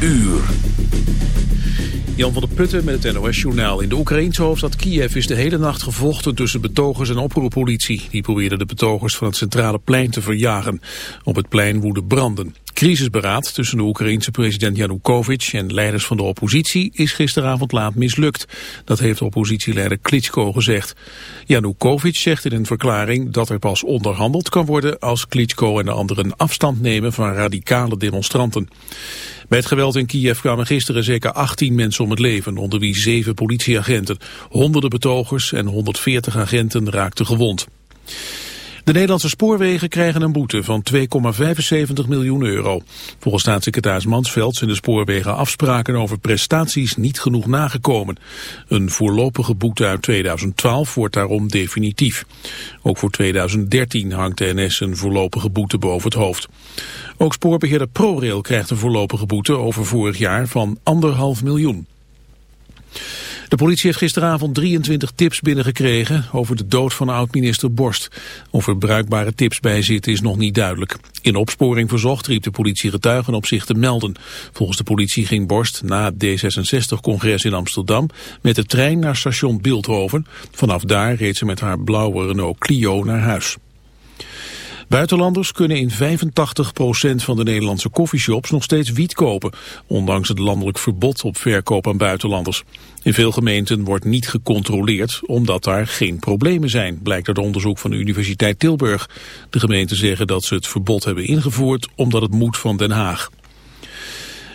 uur. Jan van der Putten met het NOS-journaal. In de Oekraïense hoofdstad Kiev is de hele nacht gevochten tussen betogers en oproerpolitie. Die probeerden de betogers van het centrale plein te verjagen. Op het plein woeden branden. Crisisberaad tussen de Oekraïense president Yanukovych en leiders van de oppositie is gisteravond laat mislukt. Dat heeft oppositieleider Klitschko gezegd. Yanukovych zegt in een verklaring dat er pas onderhandeld kan worden als Klitschko en de anderen afstand nemen van radicale demonstranten. Bij het geweld in Kiev kwamen gisteren zeker 18 mensen om het leven, onder wie zeven politieagenten. Honderden betogers en 140 agenten raakten gewond. De Nederlandse spoorwegen krijgen een boete van 2,75 miljoen euro. Volgens staatssecretaris Mansveld zijn de spoorwegen afspraken over prestaties niet genoeg nagekomen. Een voorlopige boete uit 2012 wordt daarom definitief. Ook voor 2013 hangt de NS een voorlopige boete boven het hoofd. Ook spoorbeheerder ProRail krijgt een voorlopige boete over vorig jaar van anderhalf miljoen. De politie heeft gisteravond 23 tips binnengekregen over de dood van oud-minister Borst. Of er bruikbare tips bij zitten is nog niet duidelijk. In opsporing verzocht riep de politie getuigen op zich te melden. Volgens de politie ging Borst na het D66-congres in Amsterdam met de trein naar station Beeldhoven. Vanaf daar reed ze met haar blauwe Renault Clio naar huis. Buitenlanders kunnen in 85% van de Nederlandse coffeeshops nog steeds wiet kopen, ondanks het landelijk verbod op verkoop aan buitenlanders. In veel gemeenten wordt niet gecontroleerd, omdat daar geen problemen zijn, blijkt uit onderzoek van de Universiteit Tilburg. De gemeenten zeggen dat ze het verbod hebben ingevoerd omdat het moet van Den Haag.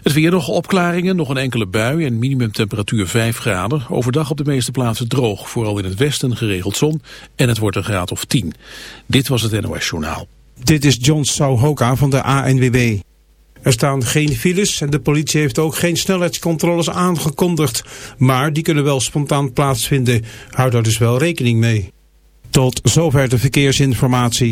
Het weer nog opklaringen, nog een enkele bui en minimumtemperatuur 5 graden. Overdag op de meeste plaatsen droog, vooral in het westen geregeld zon. En het wordt een graad of 10. Dit was het NOS Journaal. Dit is John Souhoka van de ANWB. Er staan geen files en de politie heeft ook geen snelheidscontroles aangekondigd. Maar die kunnen wel spontaan plaatsvinden. Hou daar dus wel rekening mee. Tot zover de verkeersinformatie.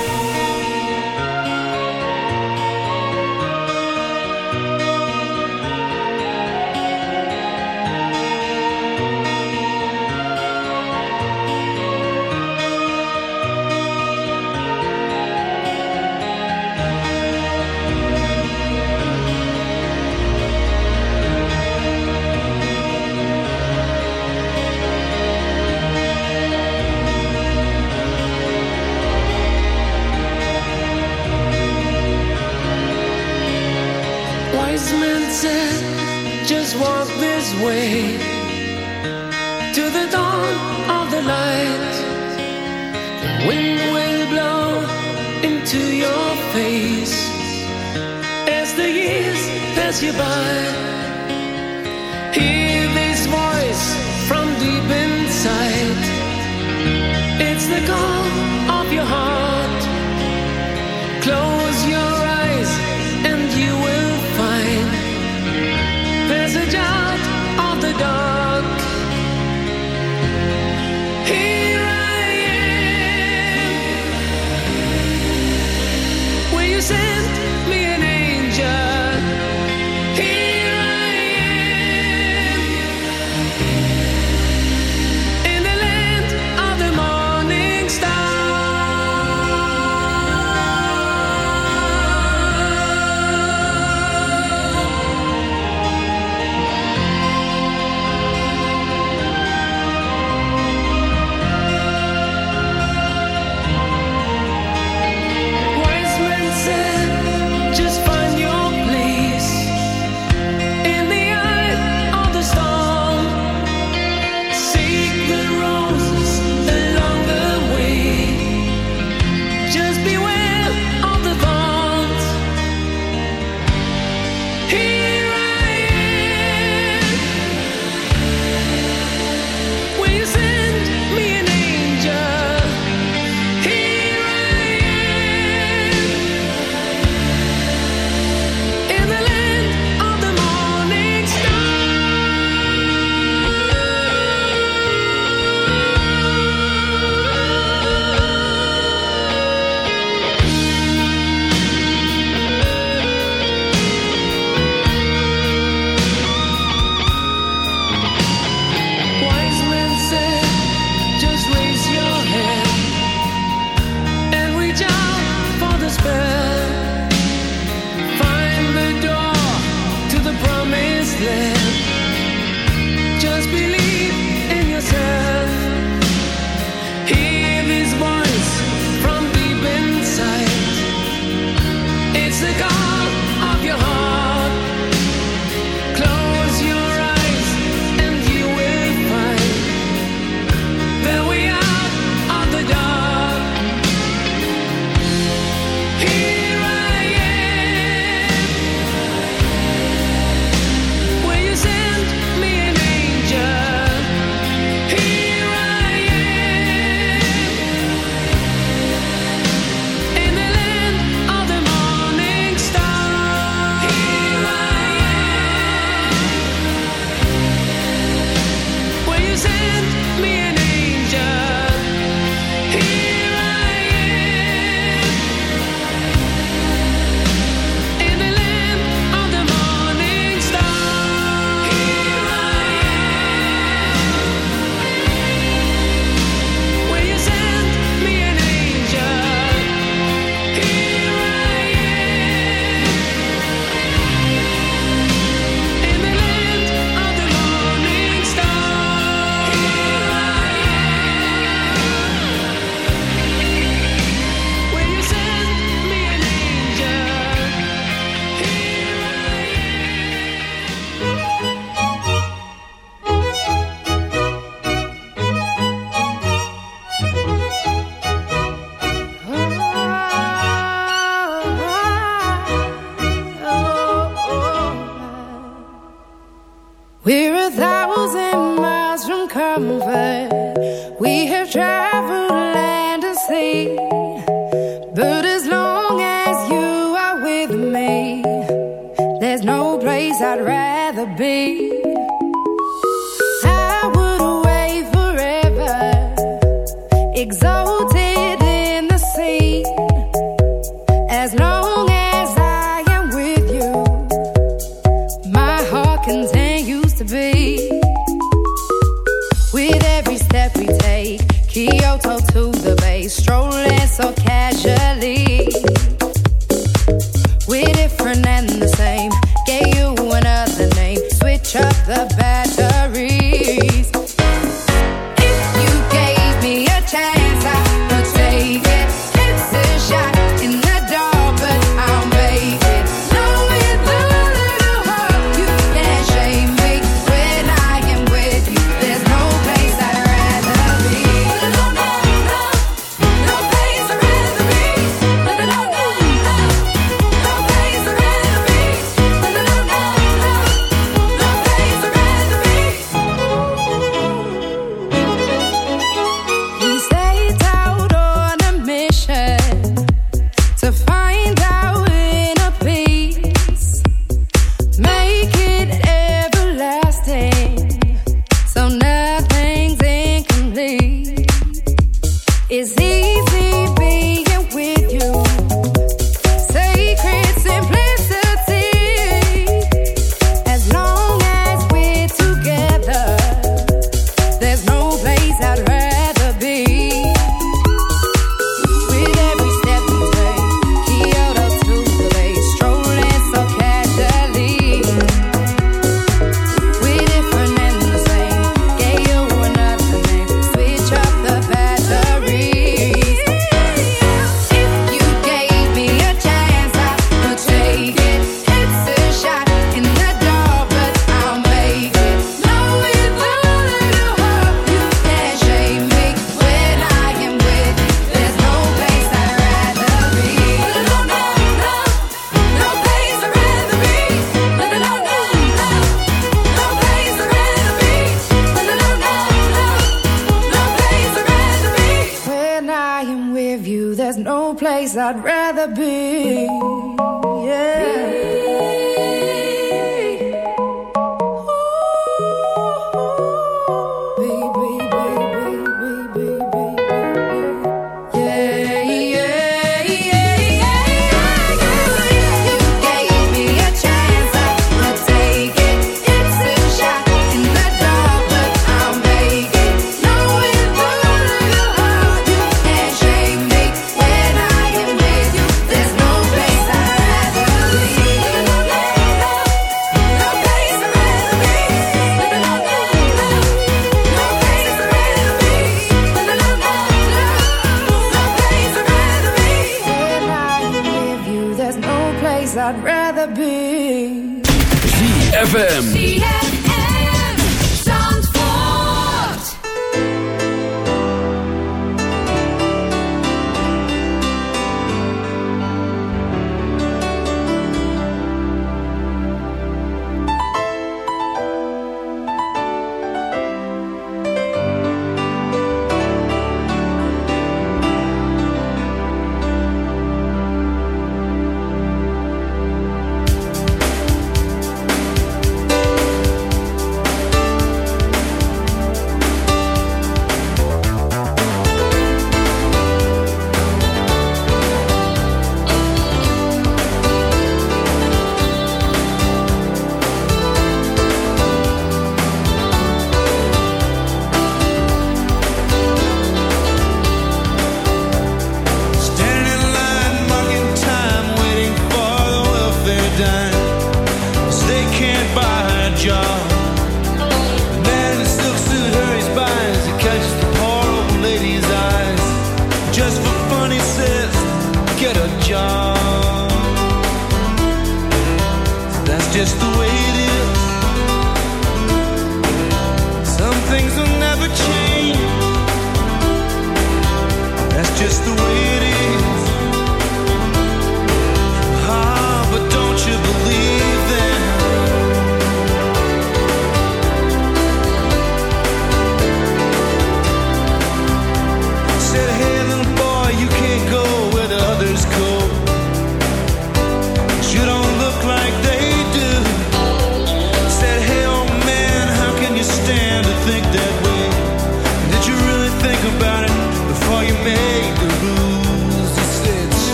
I'd rather be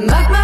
Mark my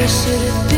never should have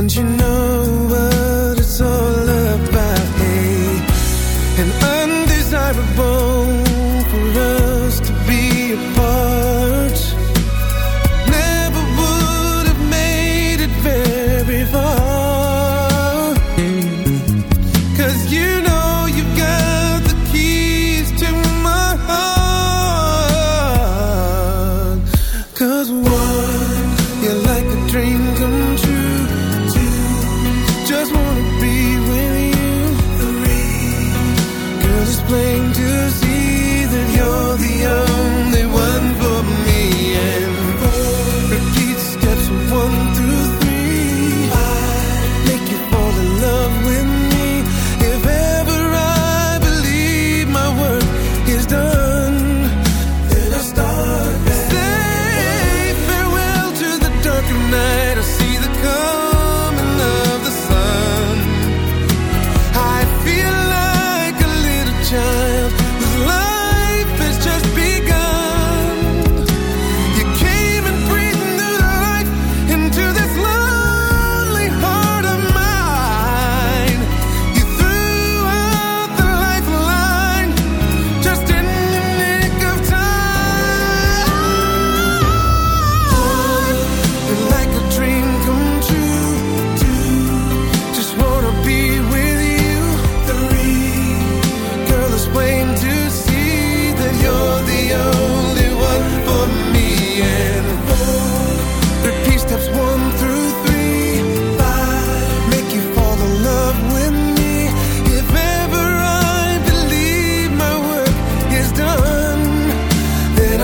Once you know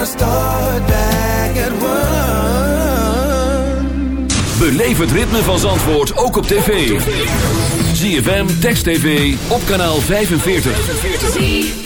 start back at one. Beleef het ritme van Zandvoort ook op tv. ZFM, Text TV, op kanaal 45.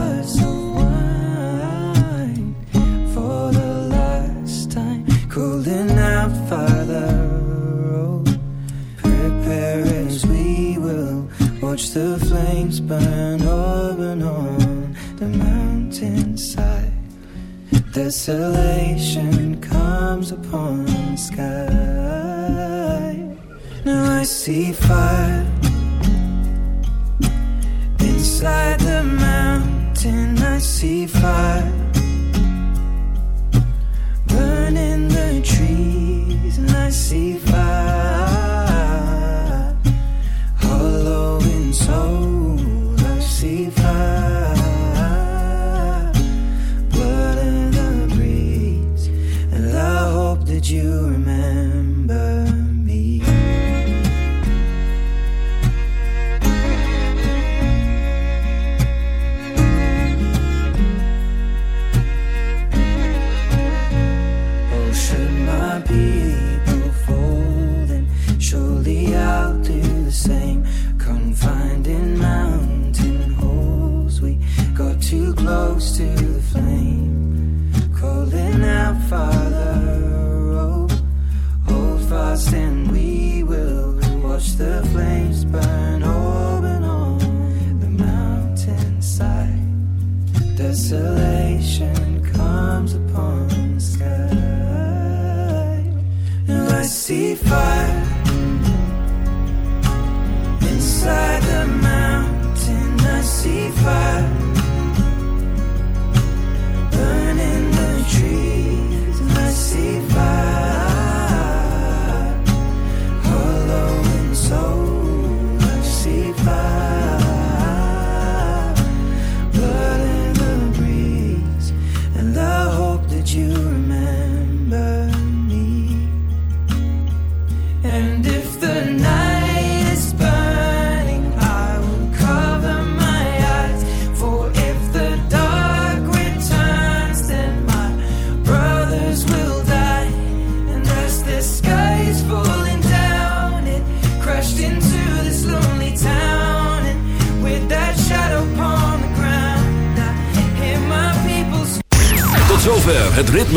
the flames burn over on the mountainside. Desolation comes upon the sky. Now I see fire inside the mountain. I see fire burning the trees, and I see fire.